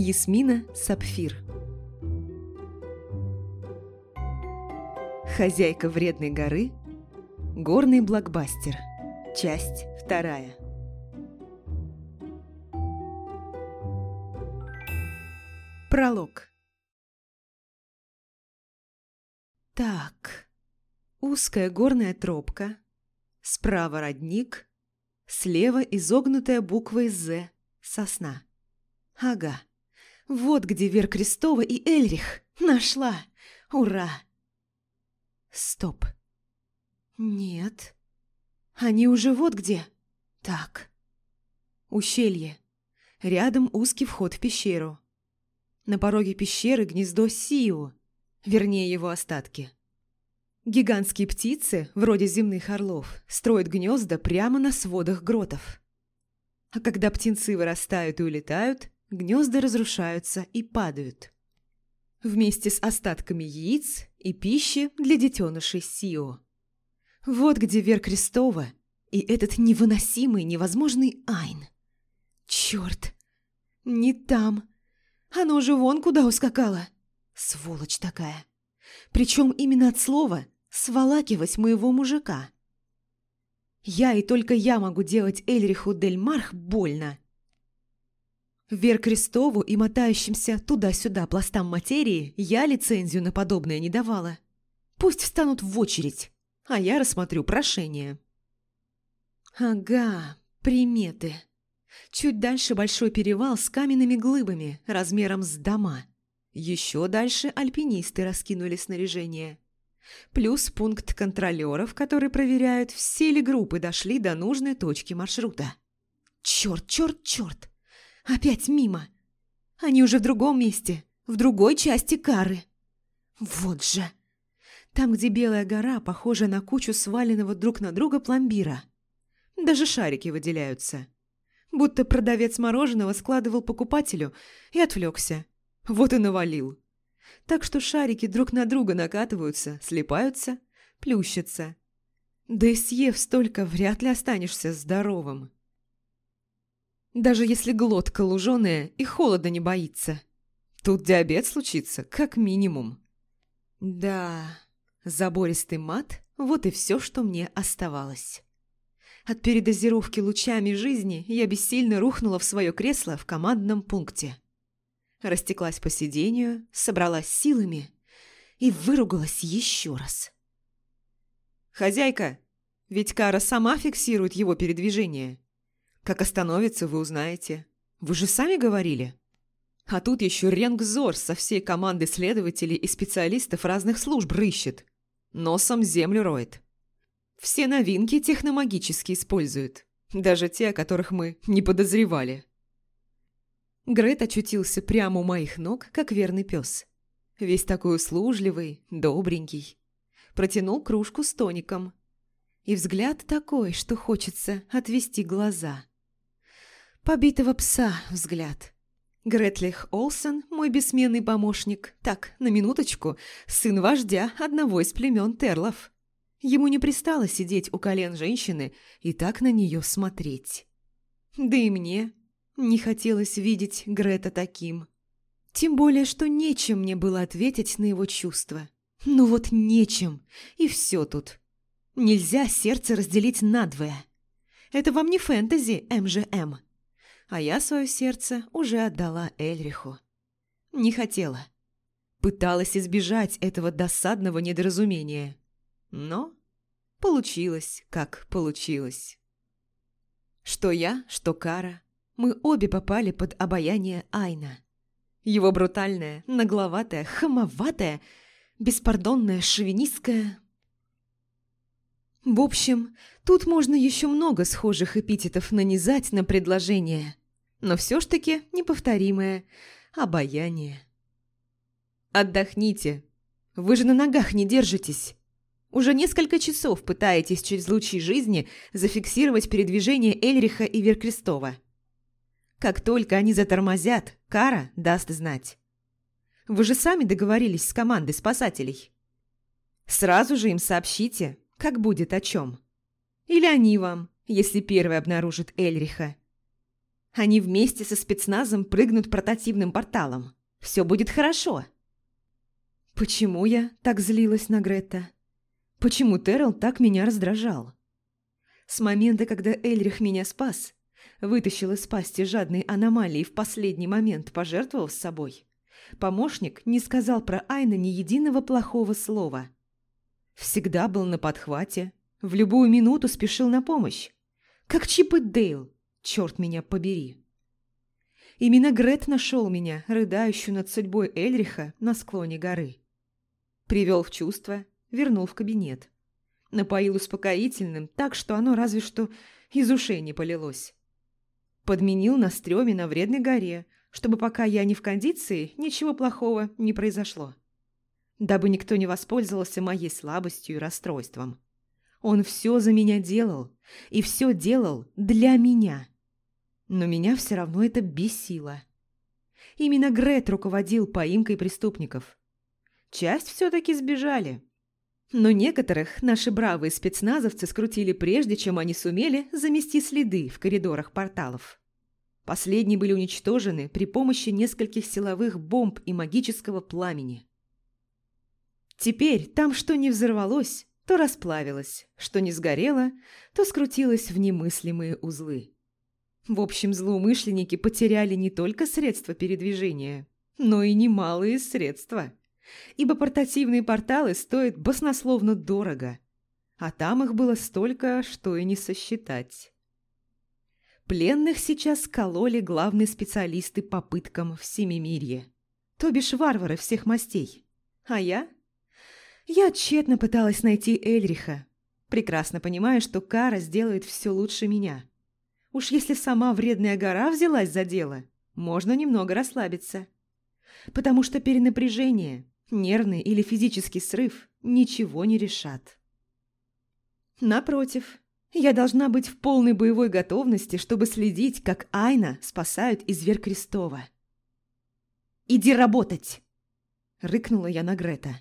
Ясмина Сапфир. Хозяйка вредной горы Горный блокбастер. Часть вторая. Пролог. Так, узкая горная тропка, справа родник, слева изогнутая буквой «З» сосна. Ага, вот где Вер Крестова и Эльрих. Нашла! Ура! Стоп. Нет. Они уже вот где. Так. Ущелье. Рядом узкий вход в пещеру. На пороге пещеры гнездо Сиу, вернее его остатки. Гигантские птицы, вроде земных орлов, строят гнезда прямо на сводах гротов. А когда птенцы вырастают и улетают, гнезда разрушаются и падают. Вместе с остатками яиц и пищи для детенышей Сио. Вот где Вер Крестова и этот невыносимый, невозможный Айн. Черт! Не там! Оно уже вон куда ускакало. Сволочь такая. Причем именно от слова «сволакивать моего мужика». Я и только я могу делать Эльриху Дель Марх больно. Вер Крестову и мотающимся туда-сюда пластам материи я лицензию на подобное не давала. Пусть встанут в очередь, а я рассмотрю прошение. Ага, приметы. Чуть дальше большой перевал с каменными глыбами размером с дома. Еще дальше альпинисты раскинули снаряжение. Плюс пункт контролеров, которые проверяют, все ли группы дошли до нужной точки маршрута. Черт, черт, черт! Опять мимо! Они уже в другом месте, в другой части кары. Вот же! Там, где Белая гора похожа на кучу сваленного друг на друга пломбира. Даже шарики выделяются. Будто продавец мороженого складывал покупателю и отвлекся. Вот и навалил. Так что шарики друг на друга накатываются, слипаются, плющатся. Да и съев столько, вряд ли останешься здоровым. Даже если глотка луженая и холода не боится. Тут диабет случится, как минимум. Да, забористый мат – вот и все, что мне оставалось. От передозировки лучами жизни я бессильно рухнула в свое кресло в командном пункте. Растеклась по сиденью, собралась силами и выругалась еще раз. «Хозяйка, ведь Кара сама фиксирует его передвижение. Как остановится, вы узнаете. Вы же сами говорили?» А тут еще Ренгзор со всей командой следователей и специалистов разных служб рыщет. Носом землю роет. Все новинки техномагически используют. Даже те, о которых мы не подозревали. Грет очутился прямо у моих ног, как верный пес. Весь такой услужливый, добренький. Протянул кружку с тоником. И взгляд такой, что хочется отвести глаза. Побитого пса взгляд. Гретлих Олсен, мой бессменный помощник, так, на минуточку, сын вождя одного из племен Терлов. Ему не пристало сидеть у колен женщины и так на нее смотреть. Да и мне не хотелось видеть Грета таким. Тем более, что нечем мне было ответить на его чувства. Ну вот нечем, и все тут. Нельзя сердце разделить надвое. Это вам не фэнтези, МЖМ. А я свое сердце уже отдала Эльриху. Не хотела. Пыталась избежать этого досадного недоразумения. Но получилось, как получилось. Что я, что Кара – мы обе попали под обаяние Айна. Его брутальная, нагловатая, хамоватая, беспардонная, шовинистская... В общем, тут можно еще много схожих эпитетов нанизать на предложение, но все ж таки неповторимое обаяние. «Отдохните. Вы же на ногах не держитесь. Уже несколько часов пытаетесь через лучи жизни зафиксировать передвижение Эльриха и Веркрестова». Как только они затормозят, Кара даст знать. Вы же сами договорились с командой спасателей. Сразу же им сообщите, как будет о чем. Или они вам, если первый обнаружит Эльриха. Они вместе со спецназом прыгнут портативным порталом. Все будет хорошо. Почему я так злилась на Гретта? Почему Террел так меня раздражал? С момента, когда Эльрих меня спас, вытащил из пасти жадной аномалии в последний момент пожертвовал с собой, помощник не сказал про Айна ни единого плохого слова. Всегда был на подхвате, в любую минуту спешил на помощь. Как Чип и Дейл, черт меня побери. Именно Грет нашел меня, рыдающую над судьбой Эльриха на склоне горы. Привел в чувство, вернул в кабинет. Напоил успокоительным, так что оно разве что из ушей не полилось. Подменил на стреме на вредной горе, чтобы пока я не в кондиции, ничего плохого не произошло. Дабы никто не воспользовался моей слабостью и расстройством. Он все за меня делал, и все делал для меня. Но меня все равно это бесило. Именно Грет руководил поимкой преступников. Часть все-таки сбежали. Но некоторых наши бравые спецназовцы скрутили прежде, чем они сумели замести следы в коридорах порталов. Последние были уничтожены при помощи нескольких силовых бомб и магического пламени. Теперь там что не взорвалось, то расплавилось, что не сгорело, то скрутилось в немыслимые узлы. В общем, злоумышленники потеряли не только средства передвижения, но и немалые средства ибо портативные порталы стоят баснословно дорого, а там их было столько, что и не сосчитать. Пленных сейчас кололи главные специалисты по пыткам в Семимирье, то бишь варвары всех мастей. А я? Я тщетно пыталась найти Эльриха, прекрасно понимая, что Кара сделает все лучше меня. Уж если сама вредная гора взялась за дело, можно немного расслабиться. Потому что перенапряжение, Нервный или физический срыв ничего не решат. Напротив, я должна быть в полной боевой готовности, чтобы следить, как Айна спасают из Веркрестова. «Иди работать!» – рыкнула я на Грета.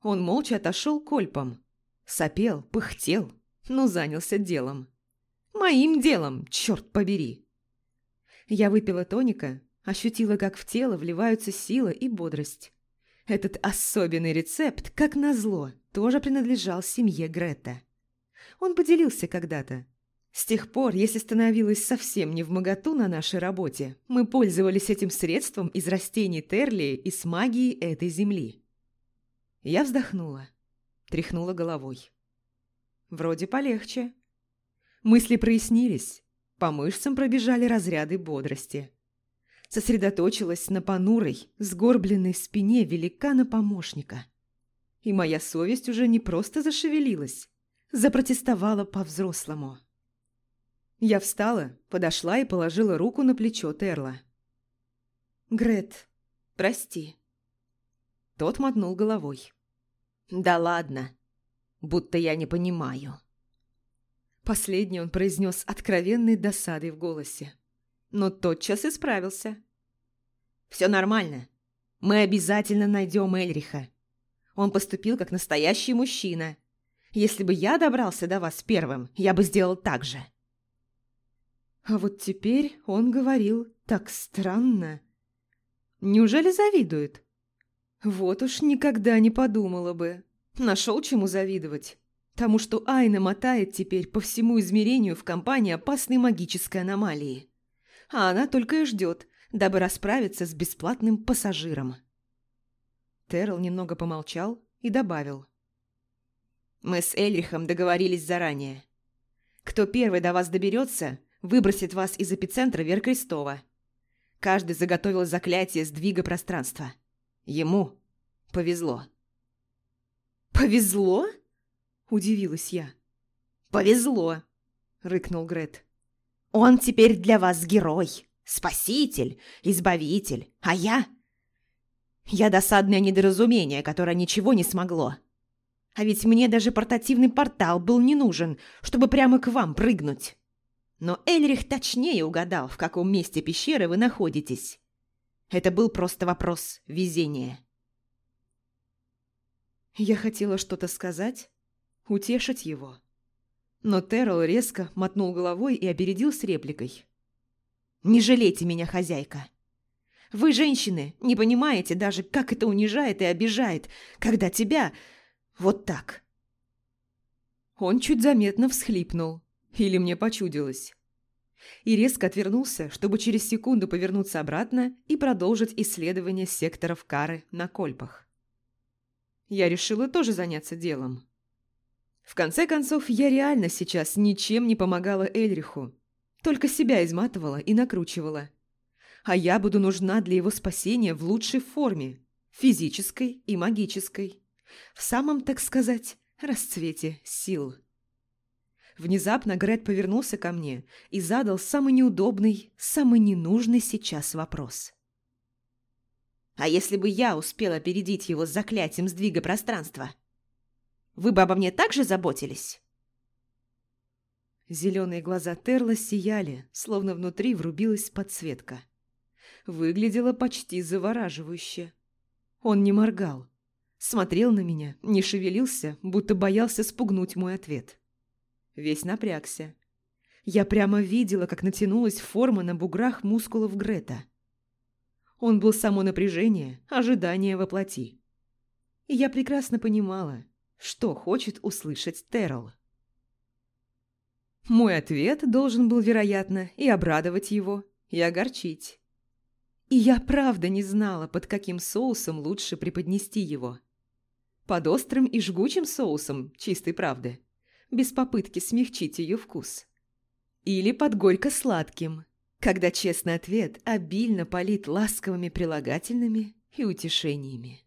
Он молча отошел кольпом. Сопел, пыхтел, но занялся делом. Моим делом, черт побери! Я выпила тоника, ощутила, как в тело вливаются сила и бодрость. Этот особенный рецепт, как назло, тоже принадлежал семье Грета. Он поделился когда-то. С тех пор, если становилось совсем не в моготу на нашей работе, мы пользовались этим средством из растений Терли и с магией этой земли. Я вздохнула, тряхнула головой. Вроде полегче. Мысли прояснились, по мышцам пробежали разряды бодрости сосредоточилась на понурой, сгорбленной спине великана-помощника. И моя совесть уже не просто зашевелилась, запротестовала по-взрослому. Я встала, подошла и положила руку на плечо Терла. «Грет, прости». Тот мотнул головой. «Да ладно, будто я не понимаю». Последний он произнес откровенной досадой в голосе но тотчас исправился. «Все нормально. Мы обязательно найдем Эльриха. Он поступил как настоящий мужчина. Если бы я добрался до вас первым, я бы сделал так же». А вот теперь он говорил так странно. Неужели завидует? Вот уж никогда не подумала бы. Нашел чему завидовать. Тому, что Айна мотает теперь по всему измерению в компании опасной магической аномалии а она только и ждет, дабы расправиться с бесплатным пассажиром. Террел немного помолчал и добавил. «Мы с Эльрихом договорились заранее. Кто первый до вас доберется, выбросит вас из эпицентра Веркрестова. Каждый заготовил заклятие сдвига пространства. Ему повезло». «Повезло?» – удивилась я. «Повезло!» – рыкнул Грет. Он теперь для вас герой, спаситель, избавитель, а я... Я досадное недоразумение, которое ничего не смогло. А ведь мне даже портативный портал был не нужен, чтобы прямо к вам прыгнуть. Но Эльрих точнее угадал, в каком месте пещеры вы находитесь. Это был просто вопрос везения. Я хотела что-то сказать, утешить его. Но Террел резко мотнул головой и опередил с репликой. Не жалейте меня, хозяйка. Вы, женщины, не понимаете даже, как это унижает и обижает, когда тебя вот так. Он чуть заметно всхлипнул. Или мне почудилось. И резко отвернулся, чтобы через секунду повернуться обратно и продолжить исследование секторов кары на кольпах. Я решила тоже заняться делом. В конце концов, я реально сейчас ничем не помогала Эльриху, только себя изматывала и накручивала. А я буду нужна для его спасения в лучшей форме, физической и магической. В самом, так сказать, расцвете сил. Внезапно Грет повернулся ко мне и задал самый неудобный, самый ненужный сейчас вопрос. «А если бы я успела опередить его с заклятием сдвига пространства?» Вы бы обо мне также заботились?» Зеленые глаза Терла сияли, словно внутри врубилась подсветка. Выглядело почти завораживающе. Он не моргал. Смотрел на меня, не шевелился, будто боялся спугнуть мой ответ. Весь напрягся. Я прямо видела, как натянулась форма на буграх мускулов Грета. Он был само напряжение, ожидание воплоти. И я прекрасно понимала, что хочет услышать Террell. Мой ответ должен был, вероятно, и обрадовать его, и огорчить. И я правда не знала, под каким соусом лучше преподнести его. Под острым и жгучим соусом чистой правды, без попытки смягчить ее вкус. Или под горько-сладким, когда честный ответ обильно полит ласковыми прилагательными и утешениями.